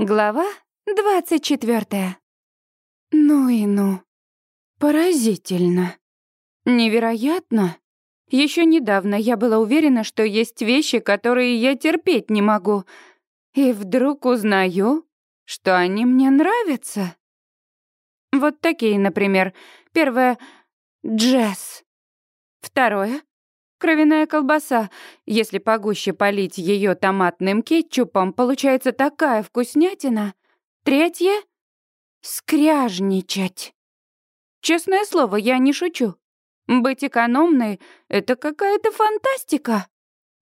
Глава двадцать четвертая. Ну и ну. Поразительно. Невероятно. Еще недавно я была уверена, что есть вещи, которые я терпеть не могу. И вдруг узнаю, что они мне нравятся. Вот такие, например. Первое — джесс. Второе Кровяная колбаса. Если погуще полить ее томатным кетчупом, получается такая вкуснятина. Третье — скряжничать. Честное слово, я не шучу. Быть экономной — это какая-то фантастика.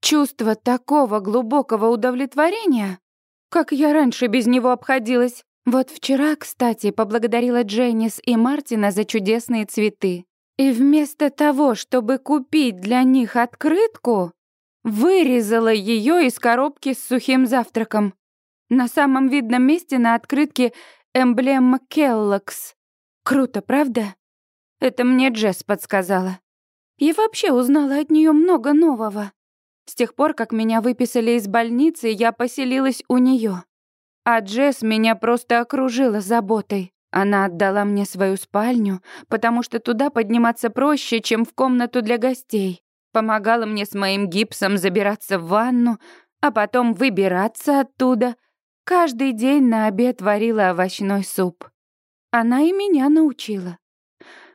Чувство такого глубокого удовлетворения. Как я раньше без него обходилась. Вот вчера, кстати, поблагодарила Дженнис и Мартина за чудесные цветы. И вместо того, чтобы купить для них открытку, вырезала ее из коробки с сухим завтраком. На самом видном месте на открытке эмблема Келлокс. Круто, правда? Это мне Джесс подсказала. Я вообще узнала от нее много нового. С тех пор, как меня выписали из больницы, я поселилась у нее. А Джесс меня просто окружила заботой. Она отдала мне свою спальню, потому что туда подниматься проще, чем в комнату для гостей. Помогала мне с моим гипсом забираться в ванну, а потом выбираться оттуда. Каждый день на обед варила овощной суп. Она и меня научила.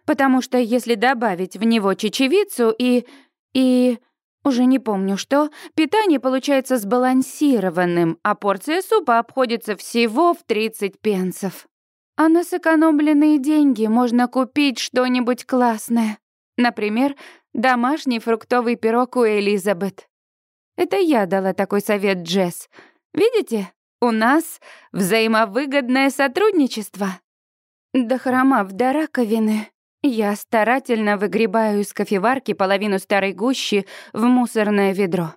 Потому что если добавить в него чечевицу и... и... Уже не помню что, питание получается сбалансированным, а порция супа обходится всего в 30 пенсов. А на сэкономленные деньги можно купить что-нибудь классное. Например, домашний фруктовый пирог у Элизабет. Это я дала такой совет Джесс. Видите, у нас взаимовыгодное сотрудничество. До раковины, я старательно выгребаю из кофеварки половину старой гущи в мусорное ведро.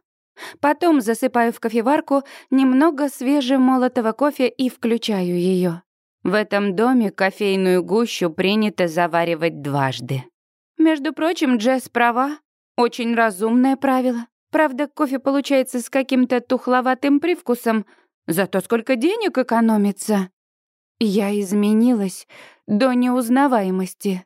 Потом засыпаю в кофеварку немного свежемолотого кофе и включаю ее. В этом доме кофейную гущу принято заваривать дважды. Между прочим, Джесс права. Очень разумное правило. Правда, кофе получается с каким-то тухловатым привкусом, зато сколько денег экономится. Я изменилась до неузнаваемости.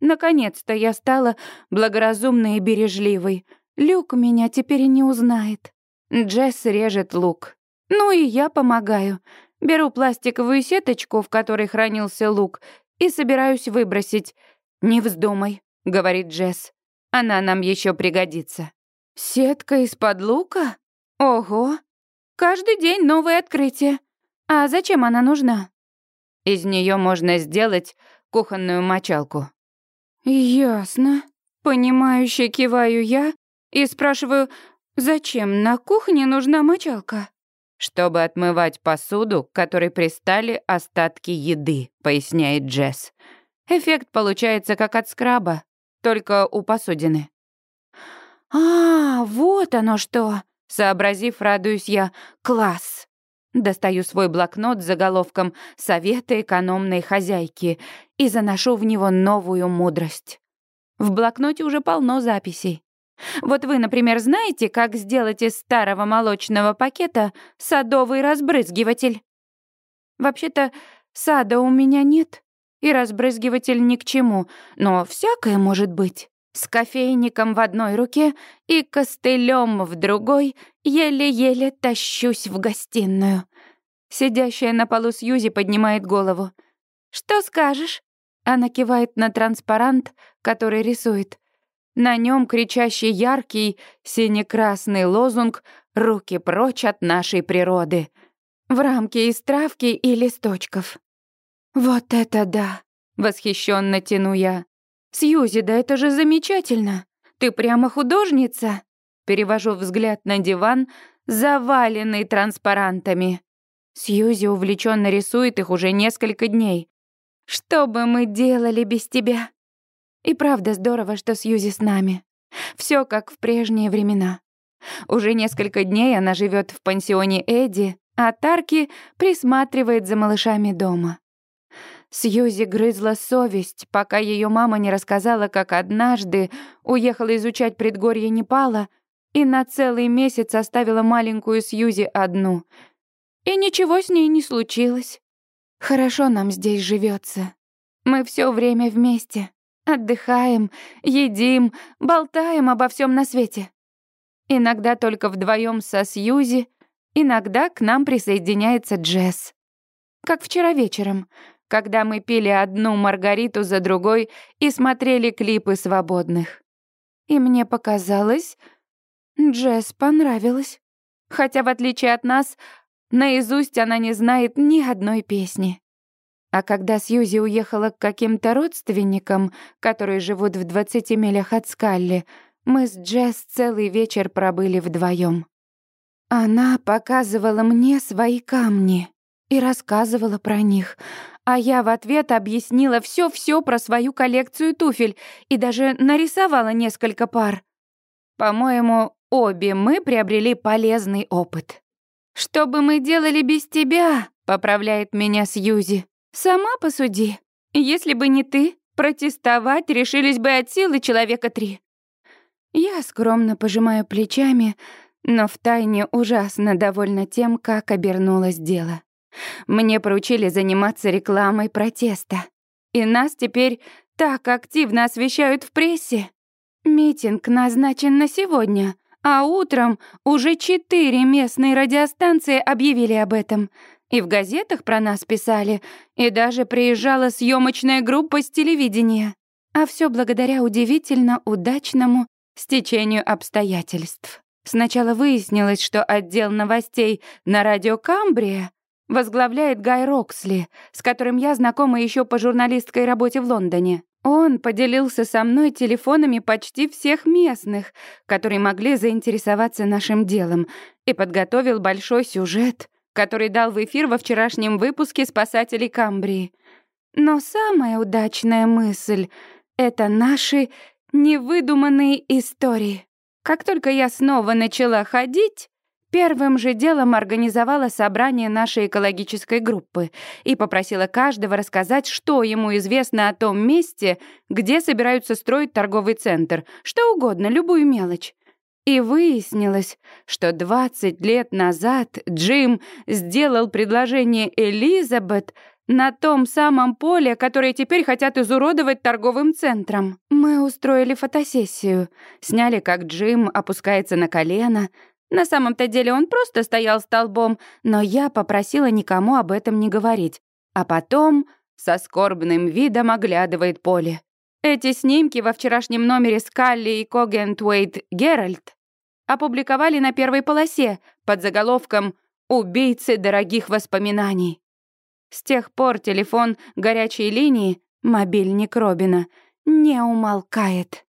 Наконец-то я стала благоразумной и бережливой. Люк меня теперь не узнает. Джесс режет лук. Ну и я помогаю. Беру пластиковую сеточку, в которой хранился лук, и собираюсь выбросить. «Не вздумай», — говорит Джесс. «Она нам еще пригодится». «Сетка из-под лука? Ого! Каждый день новое открытие. А зачем она нужна?» Из нее можно сделать кухонную мочалку. «Ясно». Понимающе киваю я и спрашиваю, зачем на кухне нужна мочалка? «Чтобы отмывать посуду, к которой пристали остатки еды», — поясняет Джесс. «Эффект получается как от скраба, только у посудины». «А, вот оно что!» — сообразив, радуюсь я. «Класс!» Достаю свой блокнот с заголовком «Советы экономной хозяйки» и заношу в него новую мудрость. В блокноте уже полно записей. Вот вы, например, знаете, как сделать из старого молочного пакета садовый разбрызгиватель? Вообще-то, сада у меня нет, и разбрызгиватель ни к чему, но всякое может быть. С кофейником в одной руке и костылем в другой еле-еле тащусь в гостиную. Сидящая на полу Сьюзи поднимает голову. «Что скажешь?» Она кивает на транспарант, который рисует. На нем кричащий яркий сине-красный лозунг «Руки прочь от нашей природы» в рамке из травки и листочков. «Вот это да!» — восхищенно тяну я. «Сьюзи, да это же замечательно! Ты прямо художница!» Перевожу взгляд на диван, заваленный транспарантами. Сьюзи увлеченно рисует их уже несколько дней. «Что бы мы делали без тебя?» И правда здорово, что Сьюзи с нами. Все как в прежние времена. Уже несколько дней она живет в пансионе Эдди, а Тарки присматривает за малышами дома. Сьюзи грызла совесть, пока ее мама не рассказала, как однажды уехала изучать предгорье Непала и на целый месяц оставила маленькую Сьюзи одну. И ничего с ней не случилось. Хорошо нам здесь живется. Мы все время вместе. Отдыхаем, едим, болтаем обо всем на свете. Иногда только вдвоем со Сьюзи, иногда к нам присоединяется Джесс. Как вчера вечером, когда мы пили одну маргариту за другой и смотрели клипы свободных. И мне показалось, Джесс понравилось. Хотя, в отличие от нас, наизусть она не знает ни одной песни. А когда Сьюзи уехала к каким-то родственникам, которые живут в 20 милях от Скалли, мы с Джесс целый вечер пробыли вдвоем. Она показывала мне свои камни и рассказывала про них, а я в ответ объяснила все-все про свою коллекцию туфель и даже нарисовала несколько пар. По-моему, обе мы приобрели полезный опыт. «Что бы мы делали без тебя?» — поправляет меня Сьюзи. «Сама посуди. Если бы не ты, протестовать решились бы от силы человека три». Я скромно пожимаю плечами, но втайне ужасно довольна тем, как обернулось дело. Мне поручили заниматься рекламой протеста. И нас теперь так активно освещают в прессе. Митинг назначен на сегодня, а утром уже четыре местные радиостанции объявили об этом. И в газетах про нас писали, и даже приезжала съемочная группа с телевидения. А все благодаря удивительно удачному стечению обстоятельств. Сначала выяснилось, что отдел новостей на радио Камбрия возглавляет Гай Роксли, с которым я знакома еще по журналистской работе в Лондоне. Он поделился со мной телефонами почти всех местных, которые могли заинтересоваться нашим делом, и подготовил большой сюжет, который дал в эфир во вчерашнем выпуске «Спасателей Камбрии». Но самая удачная мысль — это наши невыдуманные истории. Как только я снова начала ходить, Первым же делом организовала собрание нашей экологической группы и попросила каждого рассказать, что ему известно о том месте, где собираются строить торговый центр, что угодно, любую мелочь. И выяснилось, что 20 лет назад Джим сделал предложение Элизабет на том самом поле, которое теперь хотят изуродовать торговым центром. Мы устроили фотосессию, сняли, как Джим опускается на колено, на самом-то деле он просто стоял столбом, но я попросила никому об этом не говорить. А потом со скорбным видом оглядывает поле. Эти снимки во вчерашнем номере Скалли и Когентвейт Геральт опубликовали на первой полосе под заголовком «Убийцы дорогих воспоминаний». С тех пор телефон горячей линии, мобильник Робина, не умолкает.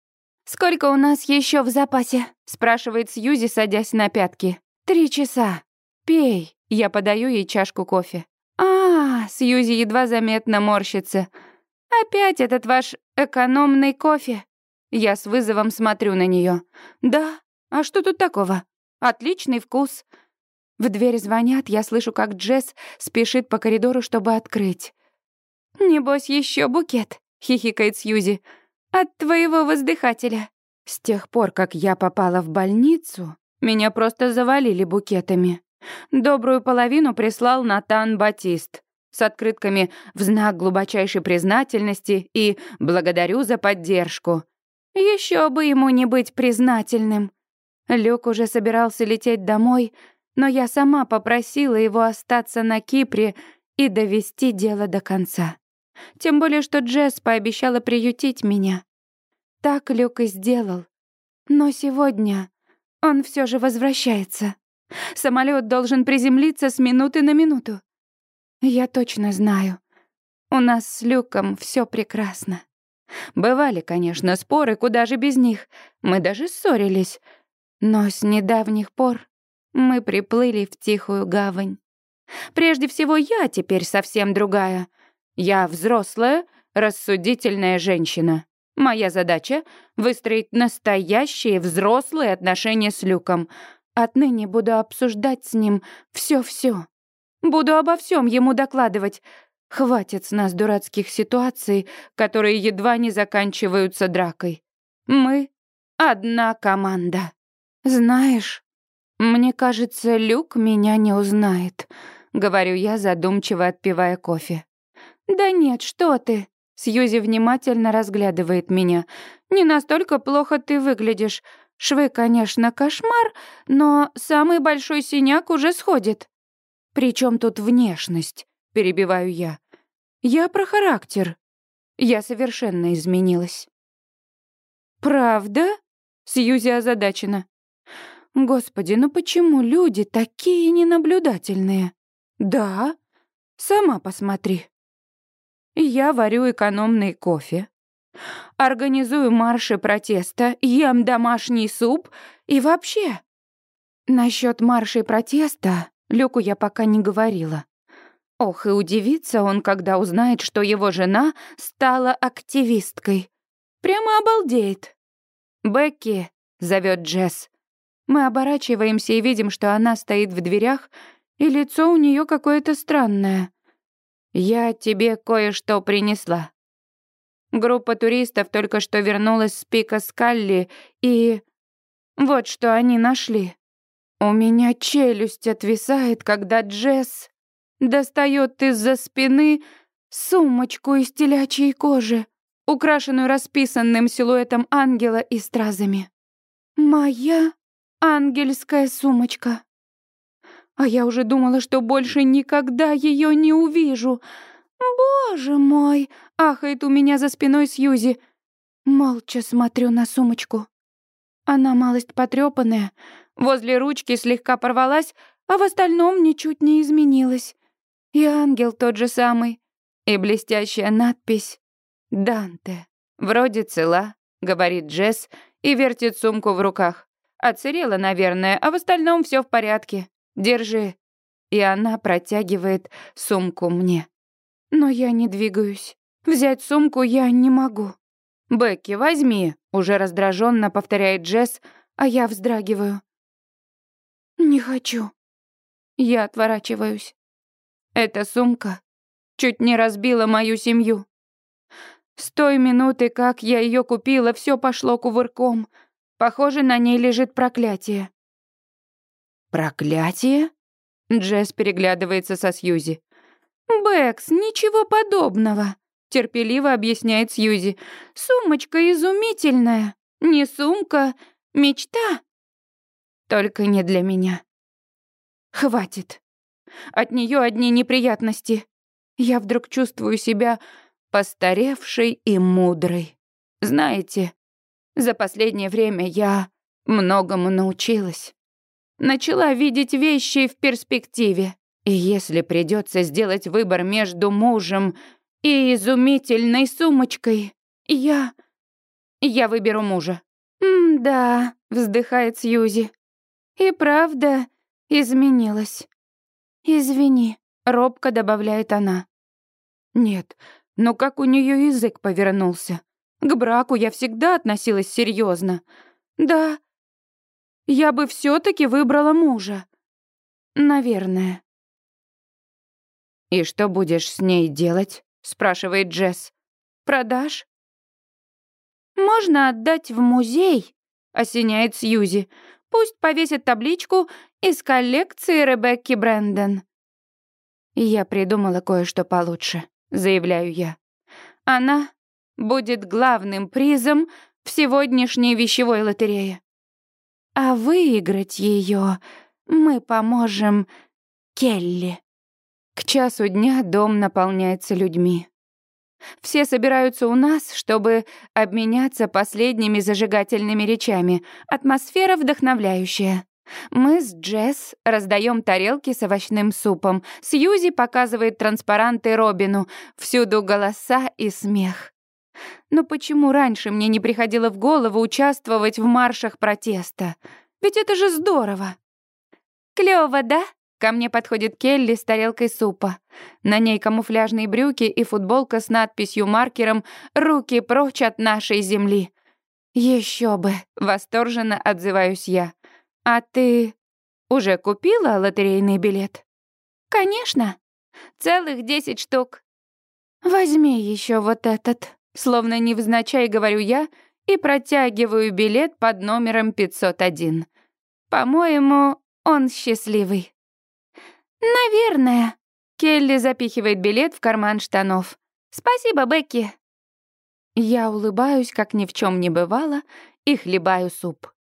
«Сколько у нас еще в запасе?» — спрашивает Сьюзи, садясь на пятки. «Три часа. Пей». Я подаю ей чашку кофе. «А, Сьюзи едва заметно морщится. Опять этот ваш экономный кофе?» Я с вызовом смотрю на нее. «Да, а что тут такого? Отличный вкус». В дверь звонят, я слышу, как Джесс спешит по коридору, чтобы открыть. «Небось, еще букет», — хихикает Сьюзи. От твоего воздыхателя. С тех пор, как я попала в больницу, меня просто завалили букетами. Добрую половину прислал Натан Батист с открытками в знак глубочайшей признательности и «благодарю за поддержку». Еще бы ему не быть признательным. Люк уже собирался лететь домой, но я сама попросила его остаться на Кипре и довести дело до конца. Тем более, что Джесс пообещала приютить меня. Так Люк и сделал. Но сегодня он все же возвращается. Самолет должен приземлиться с минуты на минуту. Я точно знаю. У нас с Люком все прекрасно. Бывали, конечно, споры, куда же без них. Мы даже ссорились. Но с недавних пор мы приплыли в тихую гавань. Прежде всего, я теперь совсем другая. Я взрослая, рассудительная женщина. Моя задача — выстроить настоящие взрослые отношения с Люком. Отныне буду обсуждать с ним все-все. Буду обо всем ему докладывать. Хватит с нас дурацких ситуаций, которые едва не заканчиваются дракой. Мы — одна команда. Знаешь, мне кажется, Люк меня не узнает. говорю я, задумчиво отпивая кофе. «Да нет, что ты!» Сьюзи внимательно разглядывает меня. «Не настолько плохо ты выглядишь. Швы, конечно, кошмар, но самый большой синяк уже сходит». «Причем тут внешность?» — перебиваю я. «Я про характер. Я совершенно изменилась». «Правда?» — Сьюзи озадачена. «Господи, ну почему люди такие ненаблюдательные?» «Да, сама посмотри». Я варю экономный кофе, организую марши протеста, ем домашний суп и вообще. Насчет маршей протеста Люку я пока не говорила. Ох, и удивится он, когда узнает, что его жена стала активисткой. Прямо обалдеет. «Бекки», — зовет Джесс. Мы оборачиваемся и видим, что она стоит в дверях, и лицо у нее какое-то странное. «Я тебе кое-что принесла». Группа туристов только что вернулась с пика Скалли, и... Вот что они нашли. У меня челюсть отвисает, когда Джесс достает из-за спины сумочку из телячьей кожи, украшенную расписанным силуэтом ангела и стразами. Моя ангельская сумочка. А я уже думала, что больше никогда ее не увижу. Боже мой, ахает у меня за спиной Сьюзи. Молча смотрю на сумочку. Она малость потрепанная, возле ручки слегка порвалась, а в остальном ничуть не изменилась. И ангел тот же самый, и блестящая надпись «Данте». «Вроде цела», — говорит Джесс и вертит сумку в руках. «Отсырела, наверное, а в остальном все в порядке. Держи». И она протягивает сумку мне. Но я не двигаюсь. Взять сумку я не могу. «Бекки, возьми», — уже раздраженно повторяет Джесс, а я вздрагиваю. «Не хочу». Я отворачиваюсь. Эта сумка чуть не разбила мою семью. С той минуты, как я ее купила, все пошло кувырком. Похоже, на ней лежит проклятие. «Проклятие?» Джесс переглядывается со Сьюзи. «Бэкс, ничего подобного», — терпеливо объясняет Сьюзи. «Сумочка изумительная. Не сумка, мечта. Только не для меня. Хватит. От нее одни неприятности. Я вдруг чувствую себя постаревшей и мудрой. Знаете, за последнее время я многому научилась. Начала видеть вещи в перспективе. И если придется сделать выбор между мужем и изумительной сумочкой, я... Я выберу мужа. «Да», — вздыхает Сьюзи. «И правда изменилась. Извини», — робко добавляет она. «Нет, но как у нее язык повернулся. К браку я всегда относилась серьезно. Да, я бы все таки выбрала мужа. Наверное. «И что будешь с ней делать?» — спрашивает Джесс. «Продашь?» «Можно отдать в музей», — осеняет Сьюзи. «Пусть повесят табличку из коллекции Ребекки Брэндон». «Я придумала кое-что получше», — заявляю я. «Она будет главным призом в сегодняшней вещевой лотерее. А выиграть ее мы поможем Келли». К часу дня дом наполняется людьми. Все собираются у нас, чтобы обменяться последними зажигательными речами. Атмосфера вдохновляющая. Мы с Джесс раздаем тарелки с овощным супом. Сьюзи показывает транспаранты Робину. Всюду голоса и смех. Но почему раньше мне не приходило в голову участвовать в маршах протеста? Ведь это же здорово. Клёво, да? Ко мне подходит Келли с тарелкой супа. На ней камуфляжные брюки и футболка с надписью маркером «Руки прочь от нашей земли». Еще бы, восторженно отзываюсь я. А ты уже купила лотерейный билет? Конечно. Целых десять штук. Возьми еще вот этот. Словно невзначай говорю я и протягиваю билет под номером 501. По-моему, он счастливый. Наверное. Келли запихивает билет в карман штанов. Спасибо, Бекки. Я улыбаюсь, как ни в чем не бывало, и хлебаю суп.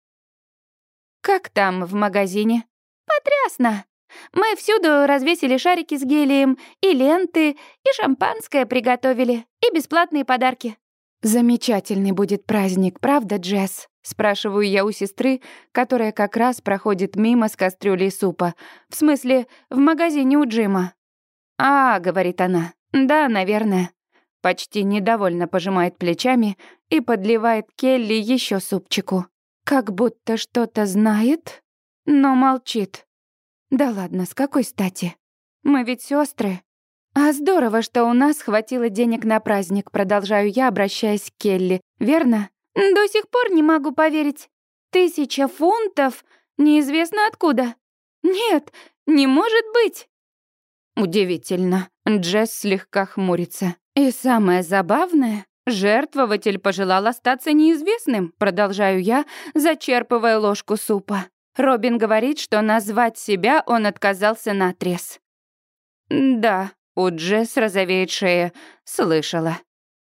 Как там в магазине? Потрясно. Мы всюду развесили шарики с гелием, и ленты, и шампанское приготовили, и бесплатные подарки. Замечательный будет праздник, правда, Джесс? Спрашиваю я у сестры, которая как раз проходит мимо с кастрюлей супа. В смысле, в магазине у Джима. «А», — говорит она, — «да, наверное». Почти недовольно пожимает плечами и подливает Келли еще супчику. Как будто что-то знает, но молчит. Да ладно, с какой стати? Мы ведь сестры. А здорово, что у нас хватило денег на праздник, продолжаю я, обращаясь к Келли. Верно? До сих пор не могу поверить. Тысяча фунтов? Неизвестно откуда. Нет, не может быть. Удивительно. Джесс слегка хмурится. И самое забавное, жертвователь пожелал остаться неизвестным, продолжаю я, зачерпывая ложку супа. Робин говорит, что назвать себя он отказался наотрез. Да, у Джесс розовеет шея. Слышала.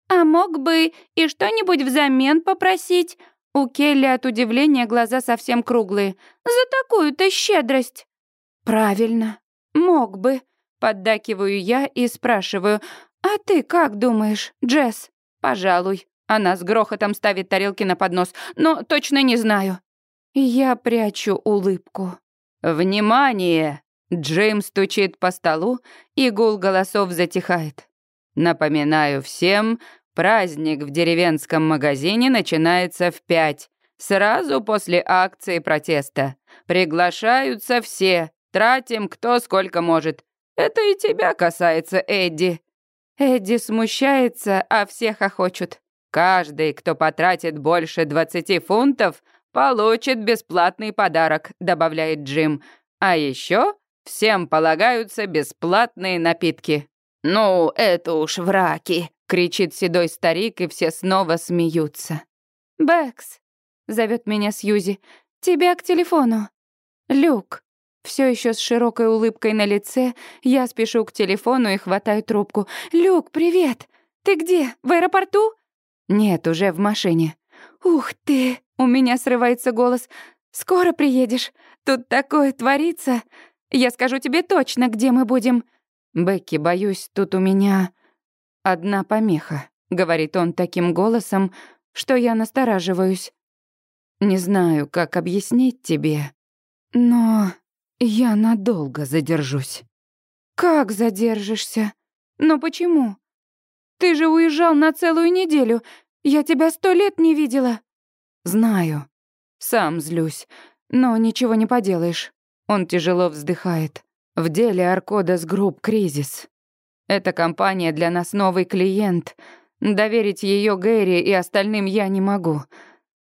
А мог бы и что-нибудь взамен попросить? У Келли от удивления глаза совсем круглые. За такую-то щедрость. Правильно. Мог бы. Поддакиваю я и спрашиваю. «А ты как думаешь, Джесс?» «Пожалуй». Она с грохотом ставит тарелки на поднос. «Но точно не знаю». Я прячу улыбку. «Внимание!» Джейм стучит по столу, и гул голосов затихает. «Напоминаю всем, праздник в деревенском магазине начинается в пять, сразу после акции протеста. Приглашаются все, тратим кто сколько может. Это и тебя касается, Эдди». Эдди смущается, а всех охочут. Каждый, кто потратит больше 20 фунтов, получит бесплатный подарок, добавляет Джим. А еще всем полагаются бесплатные напитки. Ну, это уж враки, кричит седой старик, и все снова смеются. Бэкс, зовет меня Сьюзи, тебя к телефону. Люк, все еще с широкой улыбкой на лице, я спешу к телефону и хватаю трубку. «Люк, привет! Ты где, в аэропорту?» «Нет, уже в машине». «Ух ты!» — у меня срывается голос. «Скоро приедешь? Тут такое творится. Я скажу тебе точно, где мы будем». «Бекки, боюсь, тут у меня одна помеха», — говорит он таким голосом, что я настораживаюсь. «Не знаю, как объяснить тебе, но я надолго задержусь. Как задержишься? Но почему? Ты же уезжал на целую неделю. Я тебя сто лет не видела. Знаю. Сам злюсь. Но ничего не поделаешь. Он тяжело вздыхает. В деле Аркодас Групп кризис. Эта компания для нас новый клиент. Доверить ее Гэри и остальным я не могу.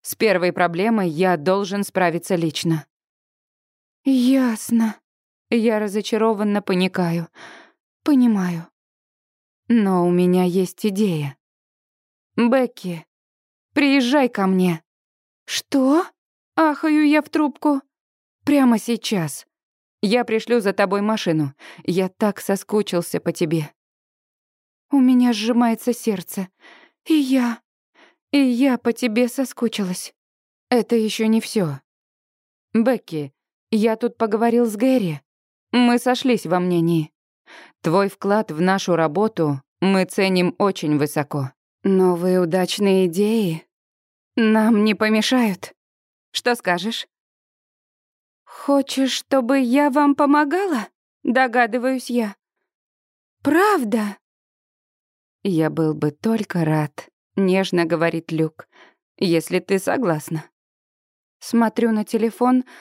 С первой проблемой я должен справиться лично. «Ясно». Я разочарованно паникаю. «Понимаю. Но у меня есть идея. Бекки, приезжай ко мне». «Что?» — ахаю я в трубку. «Прямо сейчас. Я пришлю за тобой машину. Я так соскучился по тебе». У меня сжимается сердце. И я... И я по тебе соскучилась. Это еще не все. Бекки, я тут поговорил с Гэри. Мы сошлись во мнении. Твой вклад в нашу работу мы ценим очень высоко. Новые удачные идеи нам не помешают. Что скажешь? Хочешь, чтобы я вам помогала? Догадываюсь я. Правда? Я был бы только рад, нежно говорит Люк, если ты согласна. Смотрю на телефон —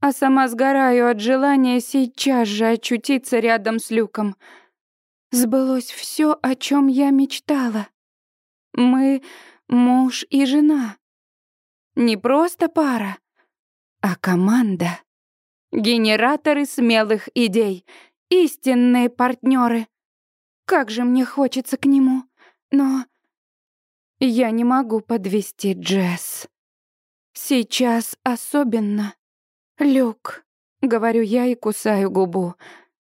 а сама сгораю от желания сейчас же очутиться рядом с Люком. Сбылось все, о чем я мечтала. Мы муж и жена. Не просто пара, а команда. Генераторы смелых идей, истинные партнеры. Как же мне хочется к нему, но я не могу подвести Джесс. Сейчас особенно. «Люк», — говорю я и кусаю губу,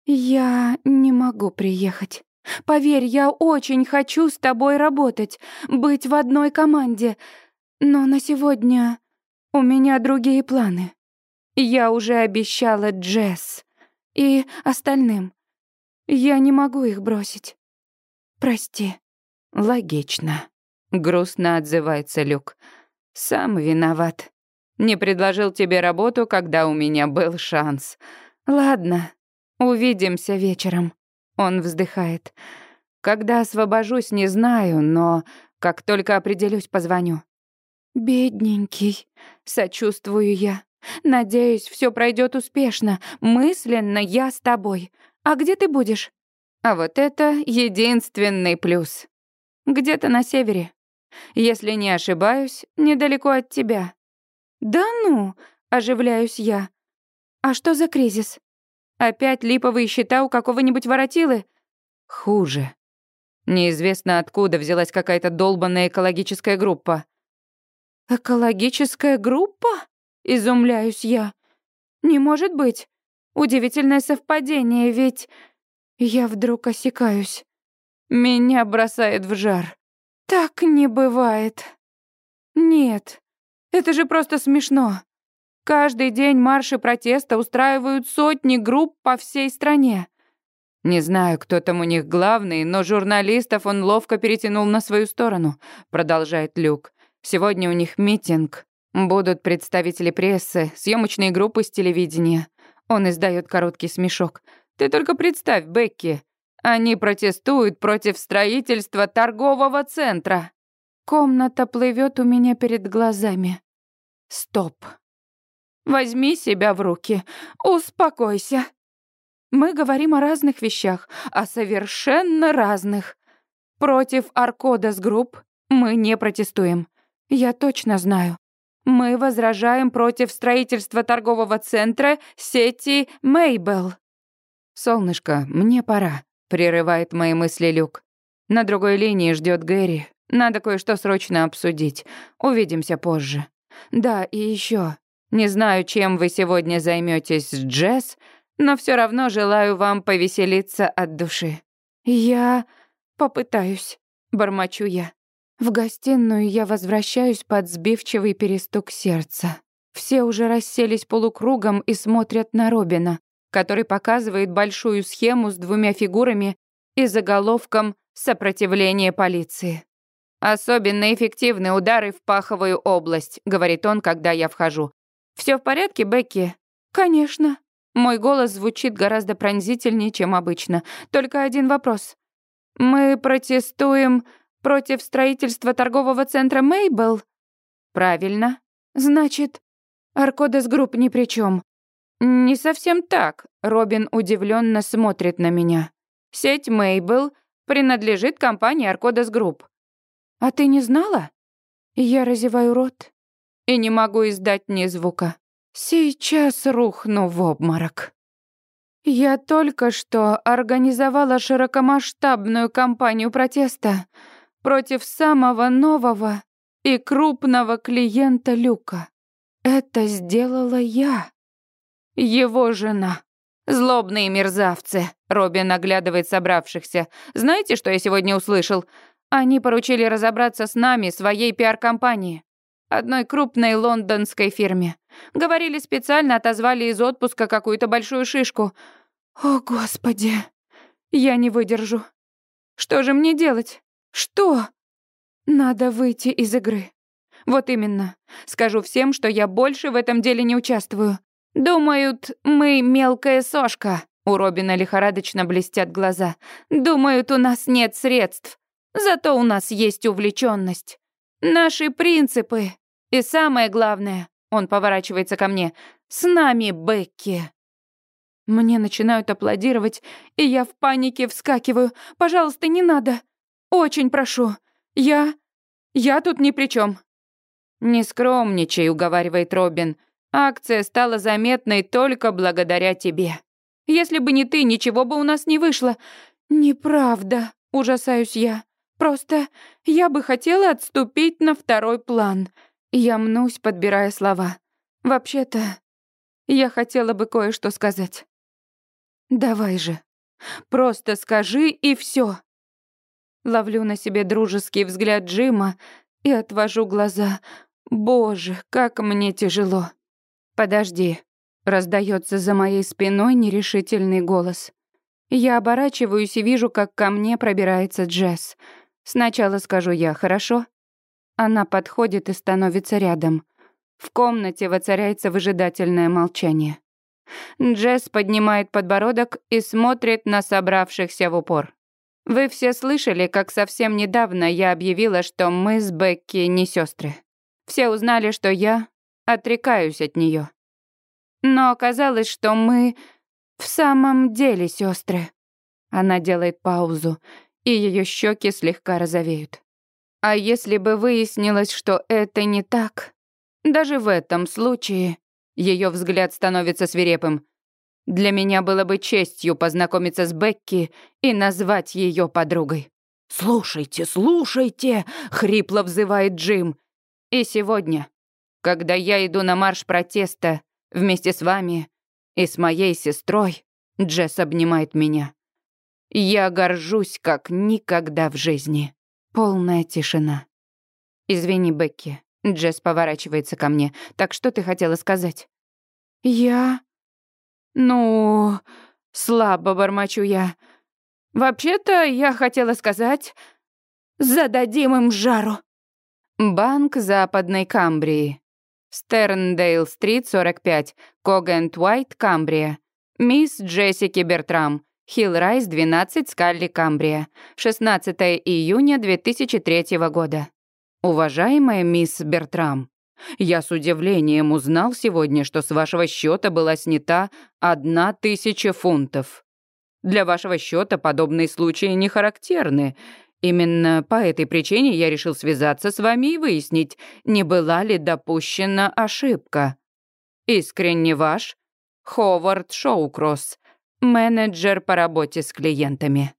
Я не могу приехать. Поверь, я очень хочу с тобой работать, быть в одной команде. Но на сегодня у меня другие планы. Я уже обещала Джесс и остальным. Я не могу их бросить. Прости. Логично. Грустно отзывается Люк. Сам виноват. Не предложил тебе работу, когда у меня был шанс. Ладно, увидимся вечером. Он вздыхает. Когда освобожусь, не знаю, но как только определюсь, позвоню. Бедненький, сочувствую я. Надеюсь, все пройдет успешно. Мысленно я с тобой. А где ты будешь? А вот это единственный плюс. Где-то на севере. Если не ошибаюсь, недалеко от тебя. Да ну, оживляюсь я. А что за кризис? Опять липовые счета у какого-нибудь воротилы? Хуже. Неизвестно откуда взялась какая-то долбанная экологическая группа. Экологическая группа? Изумляюсь я. Не может быть. Удивительное совпадение, ведь... Я вдруг осекаюсь. Меня бросает в жар. Так не бывает. Нет, это же просто смешно. Каждый день марши протеста устраивают сотни групп по всей стране. Не знаю, кто там у них главный, но журналистов он ловко перетянул на свою сторону, продолжает Люк. Сегодня у них митинг. Будут представители прессы, съемочные группы с телевидения. Он издает короткий смешок. Ты только представь, Бекки. Они протестуют против строительства торгового центра. Комната плывет у меня перед глазами. Стоп. Возьми себя в руки. Успокойся. Мы говорим о разных вещах, о совершенно разных. Против Аркодас Групп мы не протестуем. Я точно знаю. Мы возражаем против строительства торгового центра сети Мейбл. Солнышко, мне пора, прерывает мои мысли Люк. На другой линии ждет Гэри. Надо кое-что срочно обсудить. Увидимся позже. Да, и еще. Не знаю, чем вы сегодня займетесь с Джесс, но все равно желаю вам повеселиться от души. Я попытаюсь, бормочу я. В гостиную я возвращаюсь под сбивчивый перестук сердца. Все уже расселись полукругом и смотрят на Робина, который показывает большую схему с двумя фигурами и заголовком «Сопротивление полиции». «Особенно эффективны удары в паховую область», — говорит он, когда я вхожу. Все в порядке, Бекки?» «Конечно». Мой голос звучит гораздо пронзительнее, чем обычно. Только один вопрос. «Мы протестуем против строительства торгового центра Мейбл?» «Правильно. Значит, Аркодас Групп ни при чем. «Не совсем так», — Робин удивленно смотрит на меня. «Сеть Мейбл принадлежит компании Аркодас Групп». «А ты не знала?» Я разеваю рот и не могу издать ни звука. Сейчас рухну в обморок. Я только что организовала широкомасштабную кампанию протеста против самого нового и крупного клиента Люка. Это сделала я, его жена. Злобные мерзавцы. Робин оглядывает собравшихся. Знаете, что я сегодня услышал? Они поручили разобраться с нами, своей пиар-компании одной крупной лондонской фирме. Говорили, специально отозвали из отпуска какую-то большую шишку. О, Господи, я не выдержу. Что же мне делать? Что? Надо выйти из игры. Вот именно. Скажу всем, что я больше в этом деле не участвую. Думают, мы мелкая сошка. У Робина лихорадочно блестят глаза. Думают, у нас нет средств. Зато у нас есть увлеченность. Наши принципы. И самое главное, он поворачивается ко мне, с нами, Бекки. Мне начинают аплодировать, и я в панике вскакиваю. Пожалуйста, не надо. Очень прошу. Я... я тут ни при чем. Не скромничай, уговаривает Робин. Акция стала заметной только благодаря тебе. Если бы не ты, ничего бы у нас не вышло. Неправда, ужасаюсь я. Просто я бы хотела отступить на второй план. Я мнусь, подбирая слова. Вообще-то, я хотела бы кое-что сказать. Давай же. Просто скажи и все. Ловлю на себе дружеский взгляд Джима и отвожу глаза. Боже, как мне тяжело. Подожди. Раздается за моей спиной нерешительный голос. Я оборачиваюсь и вижу, как ко мне пробирается Джесс. Сначала скажу я, хорошо? Она подходит и становится рядом. В комнате воцаряется выжидательное молчание. Джесс поднимает подбородок и смотрит на собравшихся в упор. Вы все слышали, как совсем недавно я объявила, что мы с Бекки не сестры. Все узнали, что я отрекаюсь от нее. Но оказалось, что мы в самом деле сестры. Она делает паузу, и ее щеки слегка розовеют. А если бы выяснилось, что это не так, даже в этом случае ее взгляд становится свирепым. Для меня было бы честью познакомиться с Бекки и назвать ее подругой. «Слушайте, слушайте!» — хрипло взывает Джим. «И сегодня, когда я иду на марш протеста вместе с вами и с моей сестрой, Джесс обнимает меня. Я горжусь, как никогда в жизни. Полная тишина. Извини, Бекки. Джесс поворачивается ко мне. Так что ты хотела сказать? Я... Ну... Слабо бормочу я. Вообще-то я хотела сказать... Зададим им жару. Банк Западной Камбрии. Стерндейл-стрит, 45. Когент-Уайт, Камбрия. Мисс Джессики Бертрам. Хилл-Райс, 12, Скалли, Камбрия. 16 июня 2003 года. Уважаемая мисс Бертрам, я с удивлением узнал сегодня, что с вашего счета была снята одна тысяча фунтов. Для вашего счета подобные случаи не характерны. Именно по этой причине я решил связаться с вами и выяснить, не была ли допущена ошибка. Искренне ваш, Ховард Шоукросс, менеджер по работе с клиентами.